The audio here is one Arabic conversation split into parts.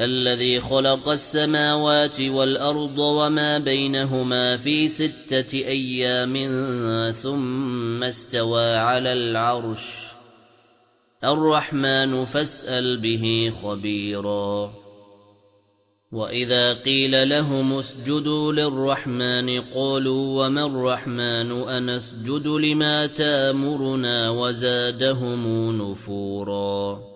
الَّذِي خَلَقَ السَّمَاوَاتِ وَالْأَرْضَ وَمَا بَيْنَهُمَا فِي سِتَّةِ أَيَّامٍ ثُمَّ اسْتَوَى عَلَى الْعَرْشِ. الرَّحْمَنُ فَاسْأَلْ بِهِ خَبِيرًا. وَإِذَا قِيلَ لَهُمُ اسْجُدُوا لِلرَّحْمَنِ قَالُوا وَمَا الرَّحْمَنُ أَنَسْجُدُ لِمَا تَأْمُرُنَا وَزَادَهُمْ نُفُورًا.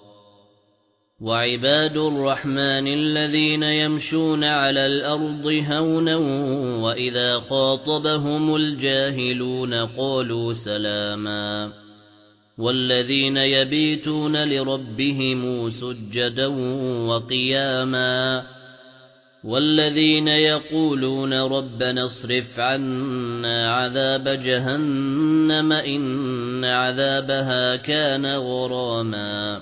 وَعِبَادُ الرَّحْمَنِ الَّذِينَ يَمْشُونَ عَلَى الْأَرْضِ هَوْنًا وَإِذَا خَاطَبَهُمُ الْجَاهِلُونَ قَالُوا سَلَامًا. وَالَّذِينَ يَبِيتُونَ لِرَبِّهِمْ سُجَّدًا وَقِيَامًا. وَالَّذِينَ يَقُولُونَ رَبَّنَا اصْرِفْ عَنَّا عَذَابَ جَهَنَّمَ إِنَّ عَذَابَهَا كَانَ غَرَامًا.